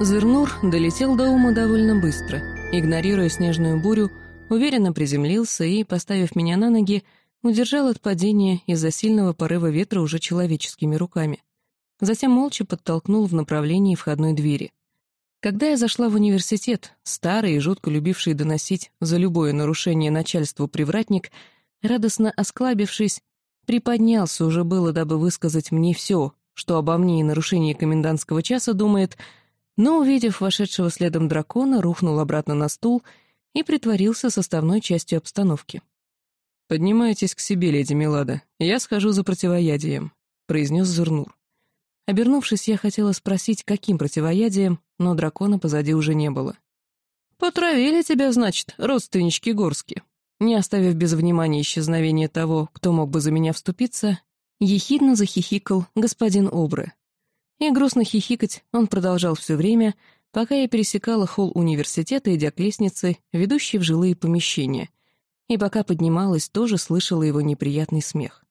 Зернур долетел до ума довольно быстро. Игнорируя снежную бурю, уверенно приземлился и, поставив меня на ноги, удержал от падения из-за сильного порыва ветра уже человеческими руками. Затем молча подтолкнул в направлении входной двери. Когда я зашла в университет, старый и жутко любивший доносить за любое нарушение начальству привратник, радостно осклабившись, приподнялся уже было, дабы высказать мне все, что обо мне и нарушении комендантского часа думает — но, увидев вошедшего следом дракона, рухнул обратно на стул и притворился составной частью обстановки. «Поднимайтесь к себе, леди Милада, я схожу за противоядием», — произнес Зурнур. Обернувшись, я хотела спросить, каким противоядием, но дракона позади уже не было. «Потравили тебя, значит, родственнички горски». Не оставив без внимания исчезновения того, кто мог бы за меня вступиться, ехидно захихикал господин Обры. И грустно хихикать он продолжал все время, пока я пересекала холл университета, идя к лестнице, ведущей в жилые помещения, и пока поднималась, тоже слышала его неприятный смех.